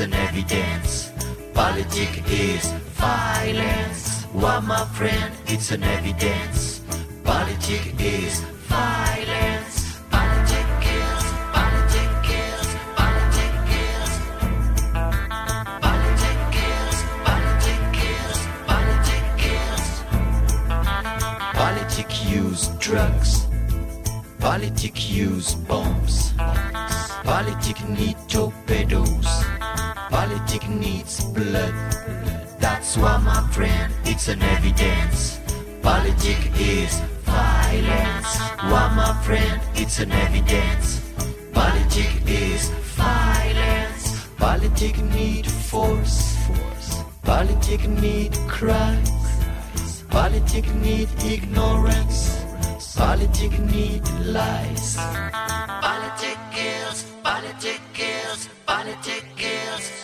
evidence and evidence. Politics is violence. Well, my friend, it's an evidence. Politics is violence. Politic use drugs. Politic use bombs. Politic need torpedoes. Politic needs blood. That's why, my friend, it's an evidence. Politic is violence. Why, my friend, it's an evidence. Politic is violence. Politic need force. Politic need cries. Politic need ignorance. Politic need lies. Politic kills. Politic kills. Politic kills.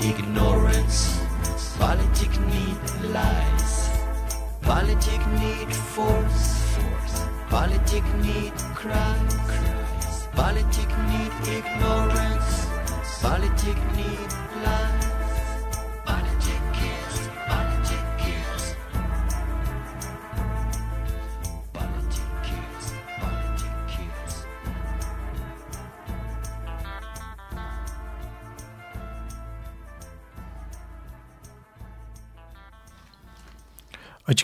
ignorance. Politics need lies. Politics need force. force. Politics need crime. Politics need ignorance. Politics need lies.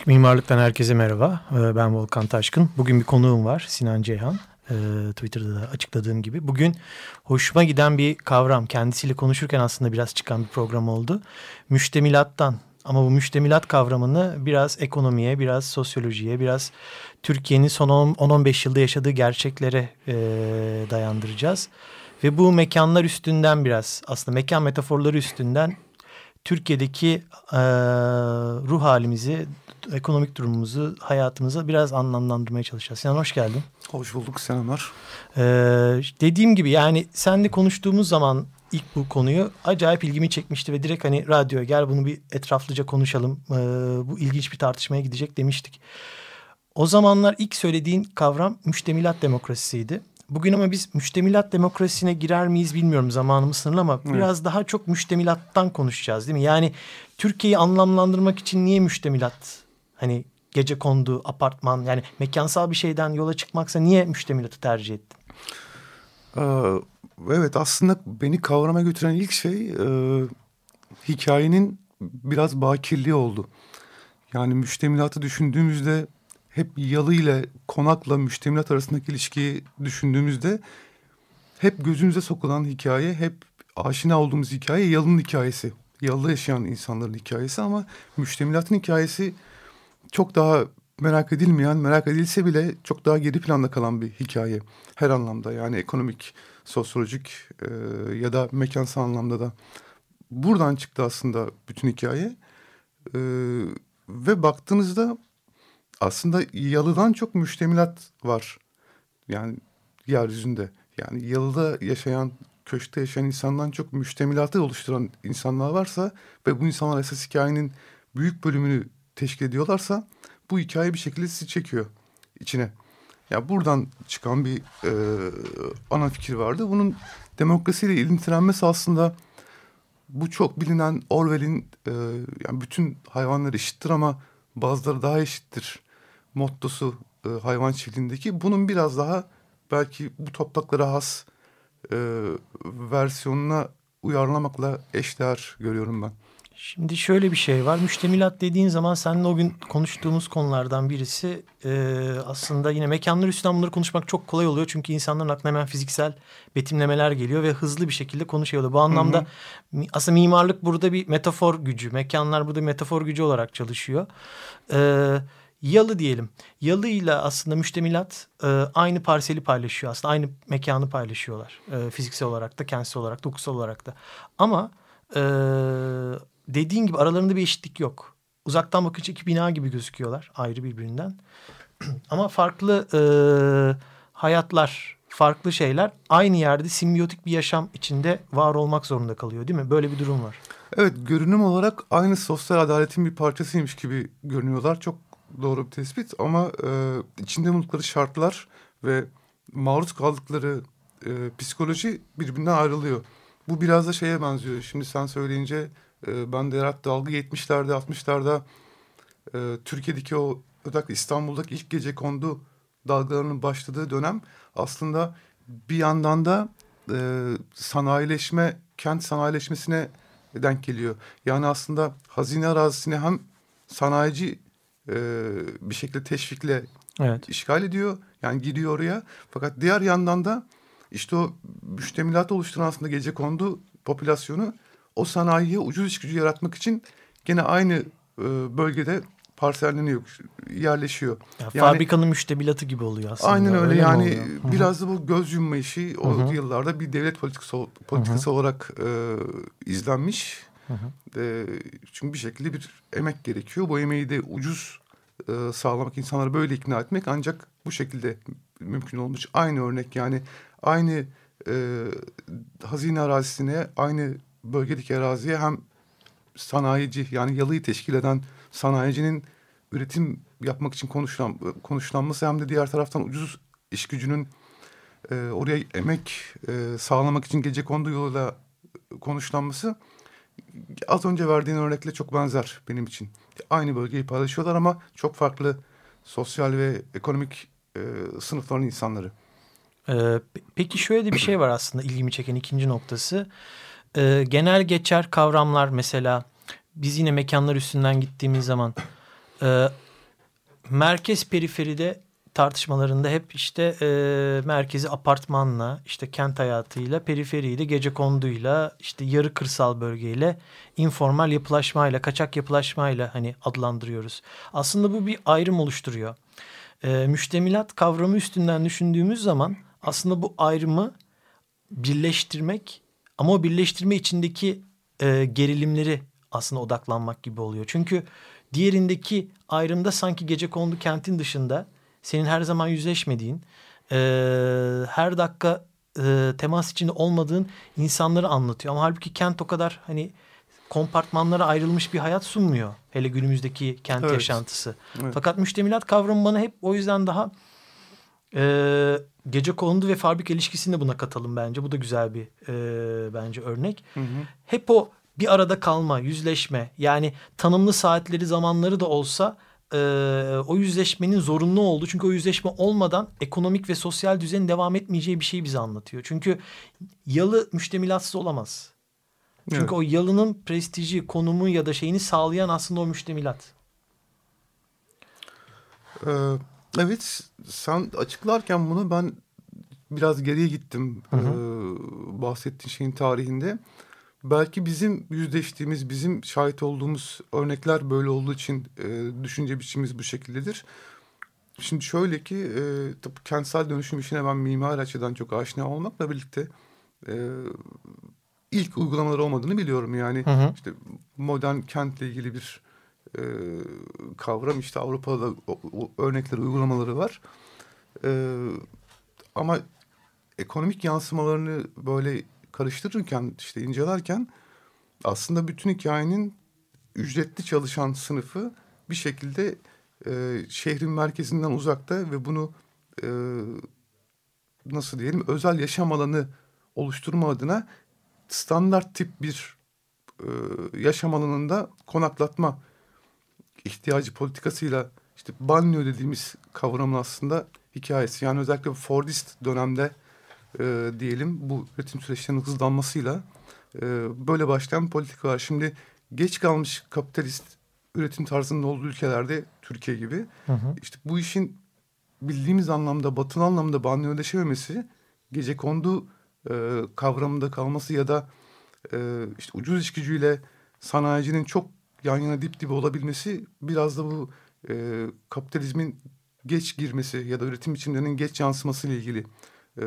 Açık Mimarlık'tan herkese merhaba. Ee, Ben Volkan Taşkın. Bugün bir konuğum var Sinan Ceyhan. Ee, Twitter'da da açıkladığım gibi. Bugün hoşuma giden bir kavram. Kendisiyle konuşurken aslında biraz çıkan bir program oldu. Müştemilattan. Ama bu müştemilat kavramını biraz ekonomiye, biraz sosyolojiye, biraz Türkiye'nin son 10-15 yılda yaşadığı gerçeklere e, dayandıracağız. Ve bu mekanlar üstünden biraz aslında mekan metaforları üstünden Türkiye'deki e, ruh halimizi, ekonomik durumumuzu, hayatımıza biraz anlamlandırmaya çalışacağız. Sinan hoş geldin. Hoş bulduk selamlar. Ee, dediğim gibi yani senle konuştuğumuz zaman ilk bu konuyu acayip ilgimi çekmişti ve direkt hani radyoya gel bunu bir etraflıca konuşalım. Ee, bu ilginç bir tartışmaya gidecek demiştik. O zamanlar ilk söylediğin kavram müştemilat demokrasisiydi. Bugün ama biz müştemilat demokrasisine girer miyiz bilmiyorum zamanımız sınırlı ama Evet. biraz daha çok müştemilattan konuşacağız değil mi? Yani Türkiye'yi anlamlandırmak için niye müştemilat? Hani gece kondu, apartman yani mekansal bir şeyden yola çıkmaksa niye müştemilatı tercih ettin? Ee, evet aslında beni kavrama götüren ilk şey e, hikayenin biraz bakirliği oldu. Yani müştemilatı düşündüğümüzde hep yalı ile konakla müştemilat arasındaki ilişkiyi düşündüğümüzde hep gözümüze sokulan hikaye, hep aşina olduğumuz hikaye yalının hikayesi. yalıda yaşayan insanların hikayesi ama müştemilatın hikayesi çok daha merak edilmeyen, merak edilse bile çok daha geri planda kalan bir hikaye. Her anlamda yani ekonomik, sosyolojik e, ya da mekansal anlamda da. Buradan çıktı aslında bütün hikaye. E, ve baktığınızda aslında yalıdan çok müştemilat var. Yani yeryüzünde. Yani yalıda yaşayan, köşkte yaşayan insandan çok müştemilatı oluşturan insanlar varsa ve bu insanlar esas hikayenin büyük bölümünü teşkil ediyorlarsa bu hikaye bir şekilde sizi çekiyor içine. Ya buradan çıkan bir e, ana fikir vardı. Bunun demokrasiyle ilintilenmesi aslında bu çok bilinen Orwell'in e, yani bütün hayvanlar eşittir ama bazıları daha eşittir mottosu e, hayvan çiftliğindeki bunun biraz daha belki bu topraklara has e, versiyonuna uyarlamakla eşdeğer görüyorum ben. Şimdi şöyle bir şey var. Müştemilat dediğin zaman seninle o gün konuştuğumuz konulardan birisi e, aslında yine mekanlar üstünden bunları konuşmak çok kolay oluyor. Çünkü insanların aklına hemen fiziksel betimlemeler geliyor ve hızlı bir şekilde konuşuyorlar. Bu anlamda Hı mi- aslında mimarlık burada bir metafor gücü. Mekanlar burada metafor gücü olarak çalışıyor. E, yalı diyelim. Yalıyla aslında müştemilat e, aynı parseli paylaşıyor. Aslında aynı mekanı paylaşıyorlar. E, fiziksel olarak da, kentsel olarak da, hukuksal olarak da. Ama e, dediğin gibi aralarında bir eşitlik yok. Uzaktan bakınca iki bina gibi gözüküyorlar ayrı birbirinden. Ama farklı e, hayatlar, farklı şeyler aynı yerde simbiyotik bir yaşam içinde var olmak zorunda kalıyor değil mi? Böyle bir durum var. Evet görünüm olarak aynı sosyal adaletin bir parçasıymış gibi görünüyorlar. Çok doğru bir tespit ama e, içinde bulundukları şartlar ve maruz kaldıkları e, psikoloji birbirinden ayrılıyor. Bu biraz da şeye benziyor. Şimdi sen söyleyince e, ben de herhalde dalga 70'lerde 60'larda e, Türkiye'deki o özellikle İstanbul'daki ilk gece kondu dalgalarının başladığı dönem aslında bir yandan da e, sanayileşme, kent sanayileşmesine denk geliyor. Yani aslında hazine arazisini hem sanayici e, bir şekilde teşvikle Evet. işgal ediyor. Yani giriyor oraya. Fakat diğer yandan da işte o müştemilat oluşturan aslında gece kondu popülasyonu o sanayiye ucuz iş gücü yaratmak için gene aynı e, bölgede parselleniyor, yerleşiyor. Yani Yani- fabrikanın müştemilatı gibi oluyor aslında. Aynen öyle, mi yani biraz da bu göz yumma işi o Hı hı. yıllarda bir devlet politikası, ol- politikası olarak e, izlenmiş. Hı hı. E, çünkü bir şekilde bir emek gerekiyor. Bu emeği de ucuz e, sağlamak, insanları böyle ikna etmek ancak bu şekilde mümkün olmuş. Aynı örnek yani aynı e, hazine arazisine, aynı bölgedeki araziye hem sanayici yani yalıyı teşkil eden sanayicinin üretim yapmak için konuşulan, konuşlanması hem de diğer taraftan ucuz iş gücünün e, oraya emek e, sağlamak için gece kondu yoluyla konuşlanması az önce verdiğin örnekle çok benzer benim için. Aynı bölgeyi paylaşıyorlar ama çok farklı sosyal ve ekonomik e, sınıfların insanları. Ee, pe- peki şöyle bir şey var aslında ilgimi çeken ikinci noktası. Ee, genel geçer kavramlar mesela biz yine mekanlar üstünden gittiğimiz zaman e, merkez periferide tartışmalarında hep işte e, merkezi apartmanla işte kent hayatıyla periferiyle gece konduyla işte yarı kırsal bölgeyle informal yapılaşmayla kaçak yapılaşmayla hani adlandırıyoruz. Aslında bu bir ayrım oluşturuyor. E, müştemilat kavramı üstünden düşündüğümüz zaman aslında bu ayrımı birleştirmek ama o birleştirme içindeki e, gerilimleri aslında odaklanmak gibi oluyor. Çünkü diğerindeki ayrımda sanki gece kondu kentin dışında senin her zaman yüzleşmediğin, e, her dakika e, temas içinde olmadığın insanları anlatıyor. Ama halbuki kent o kadar hani kompartmanlara ayrılmış bir hayat sunmuyor. Hele günümüzdeki kent Evet. yaşantısı. Evet. Fakat müştemilat kavramı bana hep o yüzden daha e, gece kondu ve fabrika ilişkisini de buna katalım bence. Bu da güzel bir e, bence örnek. Hı hı. Hep o bir arada kalma, yüzleşme. Yani tanımlı saatleri, zamanları da olsa e, o yüzleşmenin zorunlu olduğu. Çünkü o yüzleşme olmadan ekonomik ve sosyal düzenin devam etmeyeceği bir şeyi bize anlatıyor. Çünkü yalı müştemilatsız olamaz. Çünkü Evet. o yalının prestiji, konumu ya da şeyini sağlayan aslında o müştemilat. Ee, evet sen açıklarken bunu ben biraz geriye gittim Hı hı. ee, bahsettiğin şeyin tarihinde. Belki bizim yüzleştiğimiz, bizim şahit olduğumuz örnekler böyle olduğu için e, düşünce biçimimiz bu şekildedir. Şimdi şöyle ki e, tabii kentsel dönüşüm işine ben mimar açıdan çok aşina olmakla birlikte e, ilk uygulamaları olmadığını biliyorum. Yani Hı hı. işte modern kentle ilgili bir e, kavram işte Avrupa'da o, o örnekleri, uygulamaları var. E, ama ekonomik yansımalarını böyle karıştırırken işte incelerken aslında bütün hikayenin ücretli çalışan sınıfı bir şekilde e, şehrin merkezinden uzakta ve bunu e, nasıl diyelim özel yaşam alanı oluşturma adına standart tip bir e, yaşam alanında konaklatma ihtiyacı politikasıyla işte banyo dediğimiz kavramın aslında hikayesi. Yani özellikle Fordist dönemde e, diyelim bu üretim süreçlerinin hızlanmasıyla e, böyle başlayan politika var. Şimdi geç kalmış kapitalist üretim tarzının olduğu ülkelerde Türkiye gibi Hı hı. işte bu işin bildiğimiz anlamda batılı anlamda banyoleşememesi gece kondu e, kavramında kalması ya da e, işte ucuz iş gücüyle sanayicinin çok yan yana dip dibe olabilmesi biraz da bu e, kapitalizmin geç girmesi ya da üretim biçimlerinin geç yansıması ile ilgili e,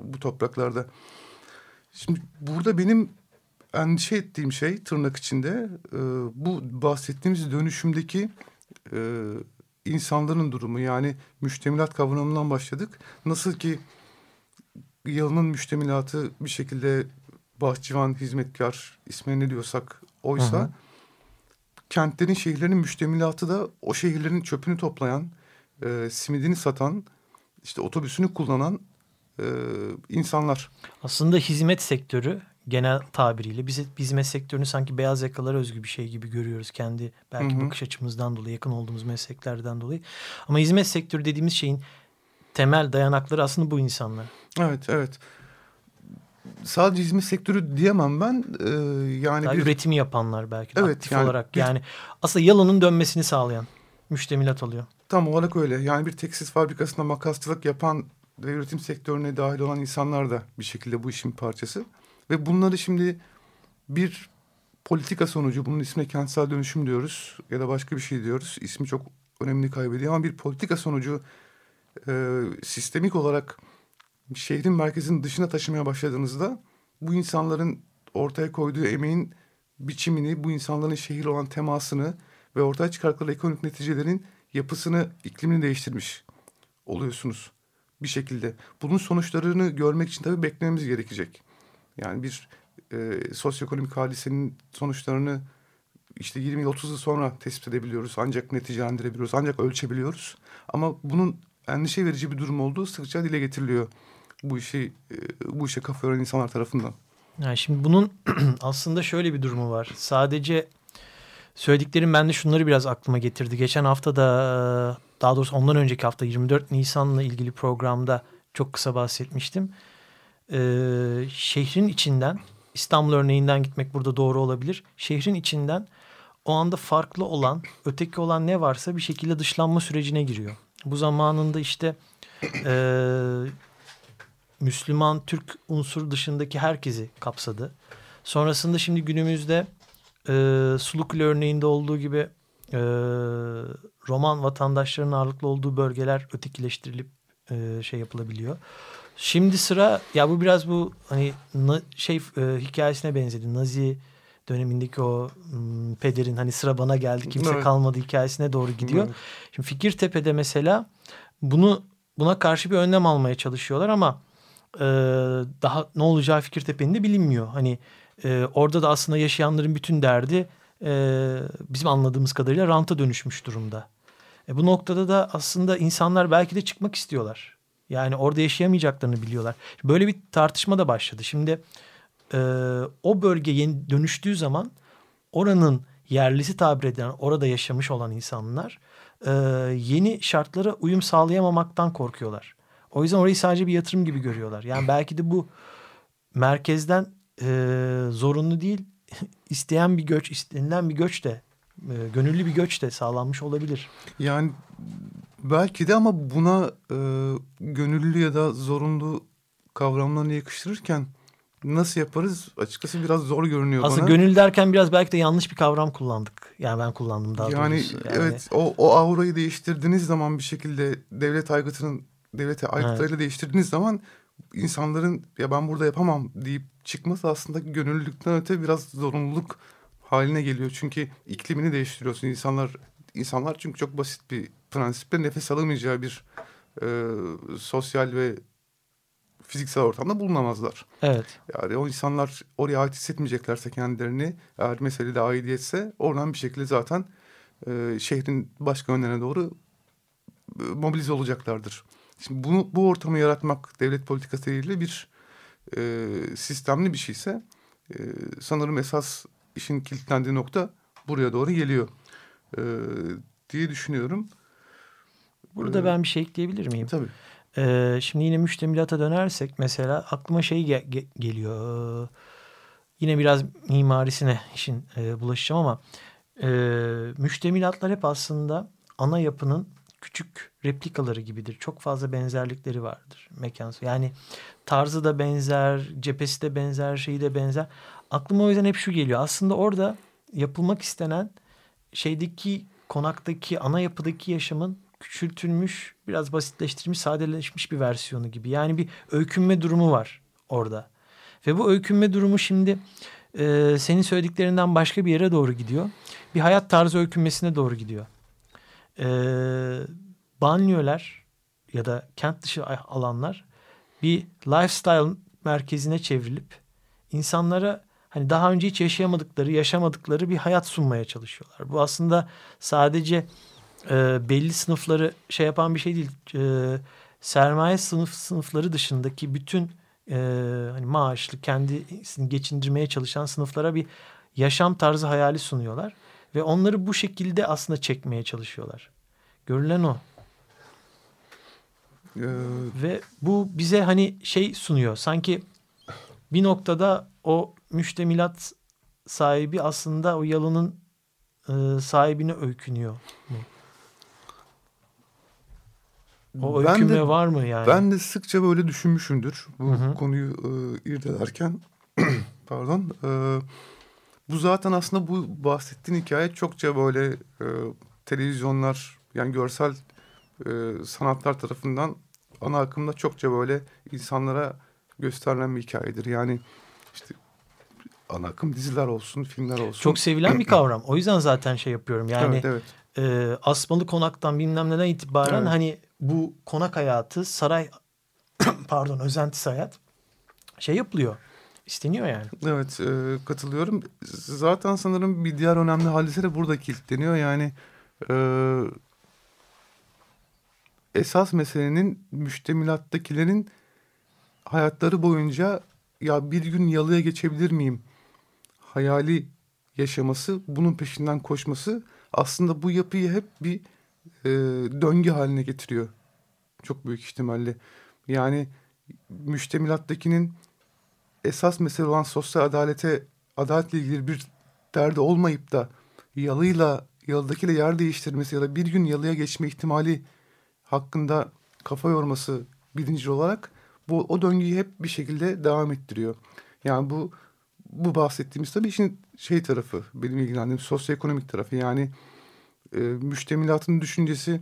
bu topraklarda. Şimdi burada benim endişe ettiğim şey tırnak içinde e, bu bahsettiğimiz dönüşümdeki e, insanların durumu yani müştemilat kavramından başladık. Nasıl ki yalının müştemilatı bir şekilde bahçıvan, hizmetkar ismini ne diyorsak oysa Hı hı. kentlerin, şehirlerin müştemilatı da o şehirlerin çöpünü toplayan, e, simidini satan, işte otobüsünü kullanan e, insanlar. Aslında hizmet sektörü genel tabiriyle biz hizmet sektörünü sanki beyaz yakalara özgü bir şey gibi görüyoruz kendi belki Hı hı. bakış açımızdan dolayı yakın olduğumuz mesleklerden dolayı. Ama hizmet sektörü dediğimiz şeyin temel dayanakları aslında bu insanlar. Evet, evet. Sadece hizmet sektörü diyemem ben. E, yani Daha bir, üretimi yapanlar belki Evet, aktif yani olarak bir- yani aslında yalının dönmesini sağlayan müştemilat oluyor. Tam olarak öyle. Yani bir tekstil fabrikasında makasçılık yapan ve üretim sektörüne dahil olan insanlar da bir şekilde bu işin parçası. Ve bunları şimdi bir politika sonucu, bunun ismine kentsel dönüşüm diyoruz ya da başka bir şey diyoruz. İsmi çok önemli kaybediyor ama bir politika sonucu e, sistemik olarak şehrin merkezinin dışına taşımaya başladığınızda bu insanların ortaya koyduğu emeğin biçimini, bu insanların şehir olan temasını ve ortaya çıkarttıkları ekonomik neticelerin yapısını, iklimini değiştirmiş oluyorsunuz bir şekilde. Bunun sonuçlarını görmek için tabii beklememiz gerekecek. Yani bir e, sosyoekonomik hadisenin sonuçlarını işte 20 yıl 30 yıl sonra tespit edebiliyoruz. Ancak neticelendirebiliyoruz. Ancak ölçebiliyoruz. Ama bunun endişe verici bir durum olduğu sıkça dile getiriliyor. Bu işi e, bu işe kafa yoran insanlar tarafından. Yani şimdi bunun aslında şöyle bir durumu var. Sadece söylediklerim bende şunları biraz aklıma getirdi. Geçen hafta da daha doğrusu ondan önceki hafta 24 Nisan'la ilgili programda çok kısa bahsetmiştim. Ee, şehrin içinden İstanbul örneğinden gitmek burada doğru olabilir. Şehrin içinden o anda farklı olan, öteki olan ne varsa bir şekilde dışlanma sürecine giriyor. Bu zamanında işte e, Müslüman, Türk unsur dışındaki herkesi kapsadı. Sonrasında şimdi günümüzde e, Sulukule örneğinde olduğu gibi e, Roman vatandaşlarının ağırlıklı olduğu bölgeler ötekileştirilip e, şey yapılabiliyor. Şimdi sıra ya bu biraz bu hani na, şey e, hikayesine benzedi. Nazi dönemindeki o m, pederin hani sıra bana geldi kimse Evet. kalmadı hikayesine doğru gidiyor. Evet. Şimdi Fikirtepe'de mesela bunu buna karşı bir önlem almaya çalışıyorlar ama e, daha ne olacağı Fikirtepe'nin de bilinmiyor. Hani e, orada da aslında yaşayanların bütün derdi e, bizim anladığımız kadarıyla ranta dönüşmüş durumda. E, bu noktada da aslında insanlar belki de çıkmak istiyorlar. Yani orada yaşayamayacaklarını biliyorlar. Böyle bir tartışma da başladı. Şimdi e, o bölge yeni dönüştüğü zaman oranın yerlisi tabir edilen orada yaşamış olan insanlar e, yeni şartlara uyum sağlayamamaktan korkuyorlar. O yüzden orayı sadece bir yatırım gibi görüyorlar. Yani belki de bu merkezden e, zorunlu değil isteyen bir göç, istenilen bir göç de e, gönüllü bir göç de sağlanmış olabilir. Yani belki de ama buna e, gönüllü ya da zorunlu kavramlarını yakıştırırken nasıl yaparız açıkçası biraz zor görünüyor Aslında bana. gönül derken biraz belki de yanlış bir kavram kullandık. Yani ben kullandım daha yani, doğrusu. Yani evet o, o aurayı değiştirdiğiniz zaman bir şekilde devlet aygıtının devlete aygıtlarıyla değiştirdiğiniz zaman insanların ya ben burada yapamam deyip çıkması aslında gönüllülükten öte biraz zorunluluk haline geliyor. Çünkü iklimini değiştiriyorsun. İnsanlar insanlar çünkü çok basit bir prensiple nefes alamayacağı bir e, sosyal ve fiziksel ortamda bulunamazlar. Evet. Yani o insanlar oraya ait hissetmeyeceklerse kendilerini eğer meselede aidiyetse oradan bir şekilde zaten e, şehrin başka yönlerine doğru e, mobilize olacaklardır. Şimdi bunu bu ortamı yaratmak devlet politikası de bir e, sistemli bir şeyse e, sanırım esas işin kilitlendiği nokta buraya doğru geliyor e, diye düşünüyorum. Burada Ee, ben bir şey ekleyebilir miyim? Tabii. Ee, şimdi yine müştemilata dönersek mesela aklıma şey ge- ge- geliyor. Ee, yine biraz mimarisine işin e, bulaşacağım ama e, müştemilatlar hep aslında ana yapının küçük replikaları gibidir. Çok fazla benzerlikleri vardır mekan. Yani tarzı da benzer, cephesi de benzer, şeyi de benzer. Aklıma o yüzden hep şu geliyor. Aslında orada yapılmak istenen şeydeki konaktaki ana yapıdaki yaşamın küçültülmüş, biraz basitleştirilmiş, sadeleşmiş bir versiyonu gibi. Yani bir öykünme durumu var orada. Ve bu öykünme durumu şimdi e, senin söylediklerinden başka bir yere doğru gidiyor. Bir hayat tarzı öykünmesine doğru gidiyor. E, banliyöler ya da kent dışı alanlar bir lifestyle merkezine çevrilip insanlara hani daha önce hiç yaşayamadıkları, yaşamadıkları bir hayat sunmaya çalışıyorlar. Bu aslında sadece e, belli sınıfları şey yapan bir şey değil. E, sermaye sınıf sınıfları dışındaki bütün e, hani maaşlı kendisini geçindirmeye çalışan sınıflara bir yaşam tarzı hayali sunuyorlar ve onları bu şekilde aslında çekmeye çalışıyorlar. Görülen o. Ee, Ve bu bize hani şey sunuyor. Sanki bir noktada o müştemilat sahibi aslında o yalının e, sahibine öykünüyor. O ben öykünme de- var mı yani? Ben de sıkça böyle düşünmüşümdür bu Hı hı. konuyu e, irdelerken. Pardon. E, bu zaten aslında bu bahsettiğin hikaye çokça böyle e, televizyonlar yani görsel e, sanatlar tarafından ana akımda çokça böyle insanlara gösterilen bir hikayedir. Yani işte ana akım diziler olsun, filmler olsun. Çok sevilen bir kavram. O yüzden zaten şey yapıyorum. Yani evet, evet. e, asmalı konaktan bilmem neden itibaren Evet. hani bu konak hayatı, saray pardon özentisi hayat şey yapılıyor. İsteniyor yani. Evet e, katılıyorum. Zaten sanırım bir diğer önemli hadise de burada kilitleniyor. Yani e, esas meselenin müştemilattakilerin hayatları boyunca ya bir gün yalıya geçebilir miyim hayali yaşaması, bunun peşinden koşması aslında bu yapıyı hep bir e, döngü haline getiriyor. Çok büyük ihtimalle. Yani müştemilattakinin esas mesele olan sosyal adalete adaletle ilgili bir derdi olmayıp da yalıyla yalıdakiyle yer değiştirmesi ya da bir gün yalıya geçme ihtimali hakkında kafa yorması bilinçli olarak bu o döngüyü hep bir şekilde devam ettiriyor. Yani bu bu bahsettiğimiz tabii işin şey tarafı benim ilgilendiğim sosyoekonomik tarafı yani e, müştemilatın düşüncesi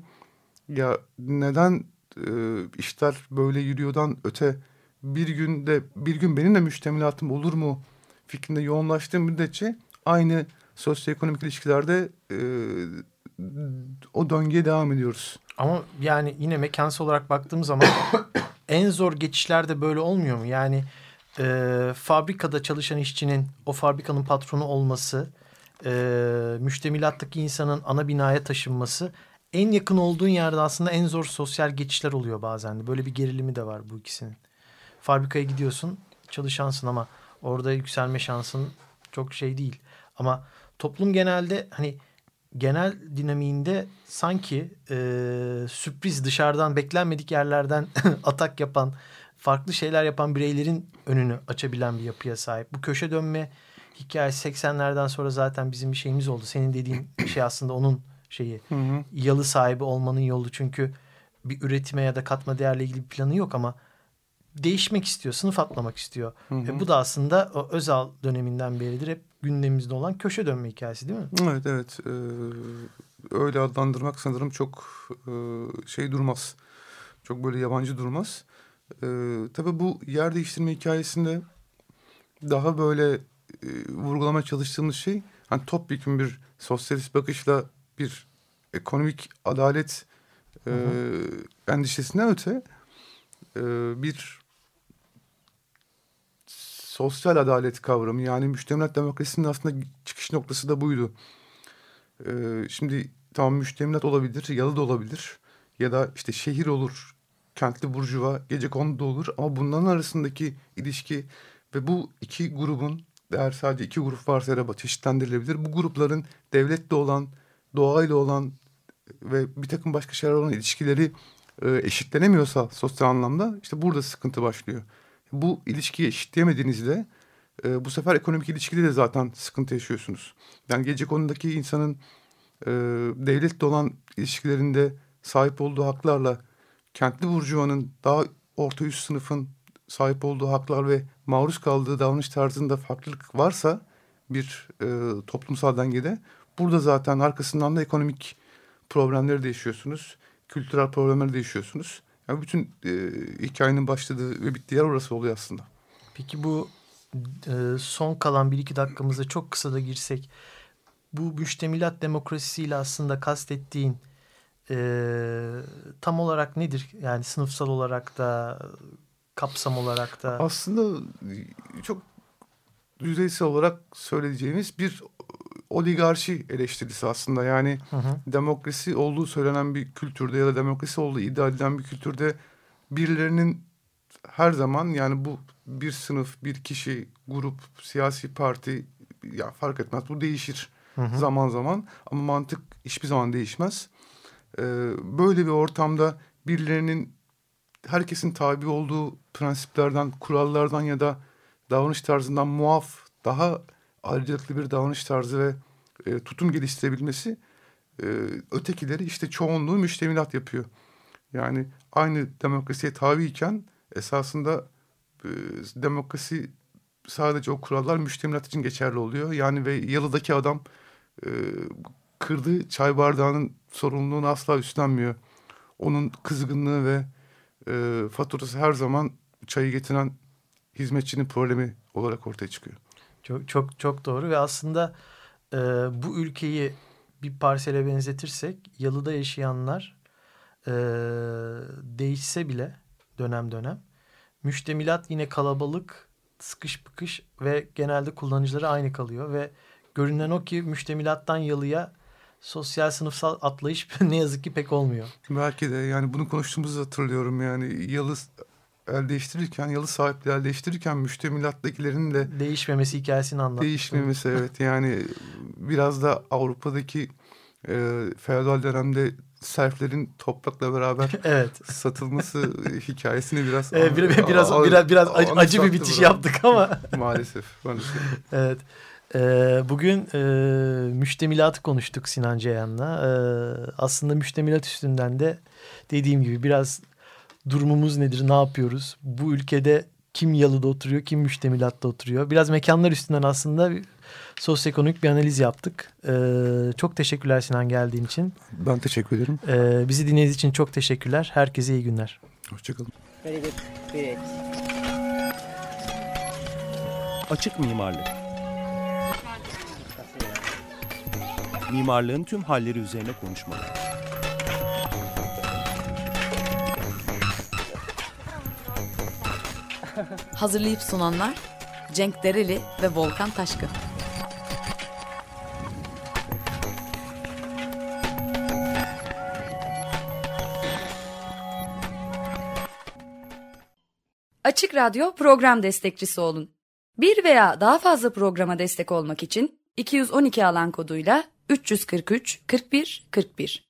ya neden e, işler böyle yürüyordan öte bir günde bir gün benim de müştemilatım olur mu fikrinde yoğunlaştığım müddetçe aynı sosyoekonomik ilişkilerde e, o döngüye devam ediyoruz. Ama yani yine mekansal olarak baktığım zaman en zor geçişler de böyle olmuyor mu? Yani e, fabrikada çalışan işçinin o fabrikanın patronu olması, e, müştemilattaki insanın ana binaya taşınması en yakın olduğun yerde aslında en zor sosyal geçişler oluyor bazen de. Böyle bir gerilimi de var bu ikisinin. Fabrikaya gidiyorsun, çalışansın ama orada yükselme şansın çok şey değil. Ama toplum genelde hani genel dinamiğinde sanki e, sürpriz dışarıdan beklenmedik yerlerden atak yapan, farklı şeyler yapan bireylerin önünü açabilen bir yapıya sahip. Bu köşe dönme hikayesi 80'lerden sonra zaten bizim bir şeyimiz oldu. Senin dediğin şey aslında onun şeyi. Hı hı. Yalı sahibi olmanın yolu çünkü bir üretime ya da katma değerle ilgili bir planı yok ama değişmek istiyor, sınıf atlamak istiyor. E, bu da aslında o Özal döneminden beridir hep gündemimizde olan köşe dönme hikayesi değil mi? Evet evet Ee, öyle adlandırmak sanırım çok e, şey durmaz. Çok böyle yabancı durmaz. Ee, tabii bu yer değiştirme hikayesinde daha böyle e, vurgulamaya çalıştığımız şey hani topyekun bir sosyalist bakışla bir ekonomik adalet e, endişesinden öte e, bir sosyal adalet kavramı yani müştemilat demokrasisinin aslında çıkış noktası da buydu. Ee, şimdi tamam müştemilat olabilir, yalı da olabilir ya da işte şehir olur, kentli burjuva, gece kondu da olur ama bunların arasındaki ilişki ve bu iki grubun eğer sadece iki grup varsa araba çeşitlendirilebilir. Bu grupların devletle olan, doğayla olan ve bir takım başka şeyler olan ilişkileri e, eşitlenemiyorsa sosyal anlamda işte burada sıkıntı başlıyor. Bu ilişkiyi eşitleyemediğinizde e, bu sefer ekonomik ilişkide de zaten sıkıntı yaşıyorsunuz. Yani gece konudaki insanın e, devletle olan ilişkilerinde sahip olduğu haklarla kentli burjuvanın daha orta üst sınıfın sahip olduğu haklar ve maruz kaldığı davranış tarzında farklılık varsa bir e, toplumsal dengede burada zaten arkasından da ekonomik problemleri de yaşıyorsunuz. Kültürel problemleri de yaşıyorsunuz. Yani bütün e, hikayenin başladığı ve bittiği yer orası oluyor aslında. Peki bu e, son kalan bir iki dakikamızda çok kısa da girsek bu müştemilat demokrasisiyle aslında kastettiğin e, tam olarak nedir? Yani sınıfsal olarak da kapsam olarak da. Aslında çok yüzeysel olarak söyleyeceğimiz bir oligarşi eleştirisi aslında. Yani Hı hı. demokrasi olduğu söylenen bir kültürde ya da demokrasi olduğu iddia edilen bir kültürde birilerinin her zaman yani bu bir sınıf, bir kişi, grup, siyasi parti ya fark etmez bu değişir Hı hı. zaman zaman ama mantık hiçbir zaman değişmez. Ee, böyle bir ortamda birilerinin herkesin tabi olduğu prensiplerden, kurallardan ya da davranış tarzından muaf, daha ayrıcalıklı bir davranış tarzı ve e, tutum geliştirebilmesi e, ötekileri işte çoğunluğu müştemilat yapıyor. Yani aynı demokrasiye tabiyken esasında e, demokrasi sadece o kurallar müştemilat için geçerli oluyor. Yani ve yalıdaki adam e, kırdığı çay bardağının sorumluluğunu asla üstlenmiyor. Onun kızgınlığı ve e, faturası her zaman çayı getiren hizmetçinin problemi olarak ortaya çıkıyor. Çok çok çok doğru ve aslında e, bu ülkeyi bir parsele benzetirsek yalıda yaşayanlar e, değişse bile dönem dönem müştemilat yine kalabalık, sıkış bıkış ve genelde kullanıcıları aynı kalıyor ve görünen o ki müştemilattan yalıya sosyal sınıfsal atlayış ne yazık ki pek olmuyor. Belki de yani bunu konuştuğumuzu hatırlıyorum yani yalı el değiştirirken yalı sahipleri el değiştirirken müştemilattakilerin de Değişmemesi hikayesini anlat. değişmemesi evet yani biraz da Avrupa'daki e, feodal dönemde serflerin toprakla beraber evet. satılması hikayesini biraz Evet, bir- biraz an- biraz biraz acı, acı bir bitiş bana. yaptık ama maalesef maalesef. evet. Ee, bugün e, müştemilatı konuştuk Sinan Ceyhan'la. Ee, aslında müştemilat üstünden de dediğim gibi biraz durumumuz nedir, ne yapıyoruz? Bu ülkede kim yalıda oturuyor, kim müştemilatta oturuyor? Biraz mekanlar üstünden aslında bir sosyoekonomik bir analiz yaptık. Ee, çok teşekkürler Sinan geldiğin için. Ben teşekkür ederim. Ee, bizi dinlediğiniz için çok teşekkürler. Herkese iyi günler. Hoşçakalın. Very good. Great. Açık mimarlık. Mimarlığın tüm halleri üzerine konuşmalar. Hazırlayıp sunanlar Cenk Dereli ve Volkan Taşkın. Açık Radyo program destekçisi olun. Bir veya daha fazla programa destek olmak için 212 alan koduyla 343 41 41